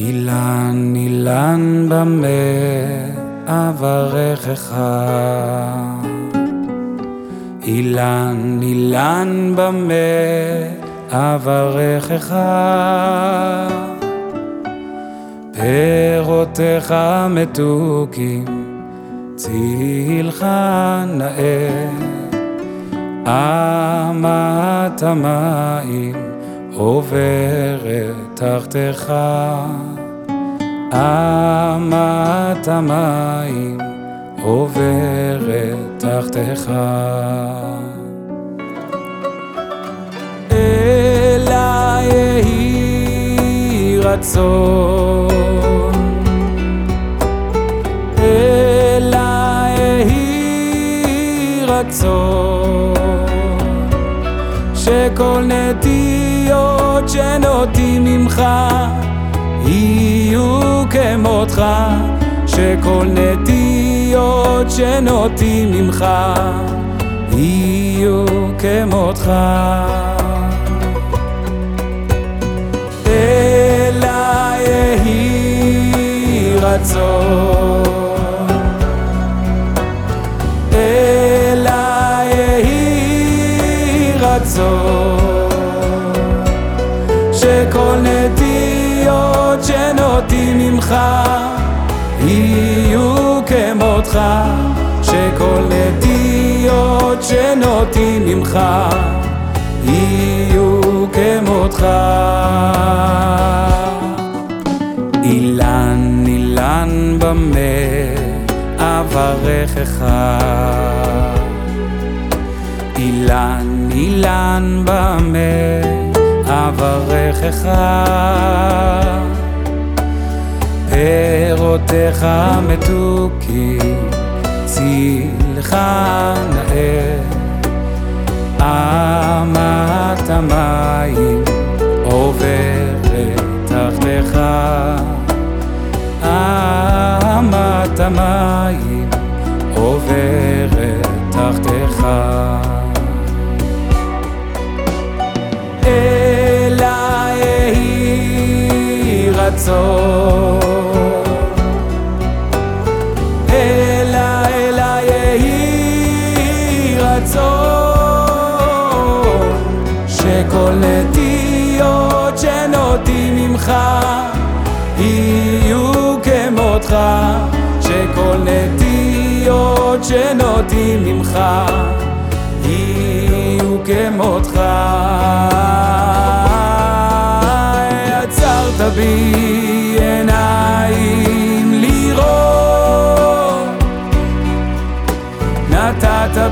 אילן, אילן במה אברכך. אילן, אילן במה אברכך. פירותיך מתוקים, צילך נאה. אמת המים עוברת תחתיך. אמת המים עוברת תחתיך. אלה יהי רצון, שכל נטיות שנוטים ממך יהיו כמותך, שכל נטיות שנוטים ממך יהיו כמותך. רצון, שכל נטיות שנוטים ממך יהיו כמותך, שכל נטיות שנוטים ממך יהיו כמותך. אילן, אילן במה אברכך. אילן, אילן במה אברכך. פירותיך מתוקים, צילך נאה. אמת המים עוברת תחתיך. אמת המים רצון, אלה אלה יהי רצון, שכל נטיות שנוטים ממך יהיו כמותך, שכל נטיות שנוטים ממך יהיו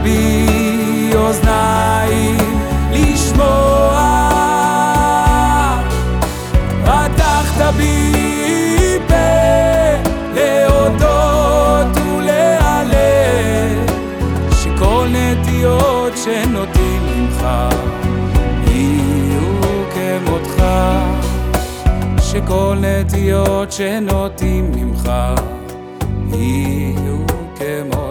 בי אוזניים לשמוע, פתחת בי פה להודות ולהלל, שכל נטיות שנוטים ממך יהיו כמותך, שכל נטיות שנוטים ממך יהיו כמותך.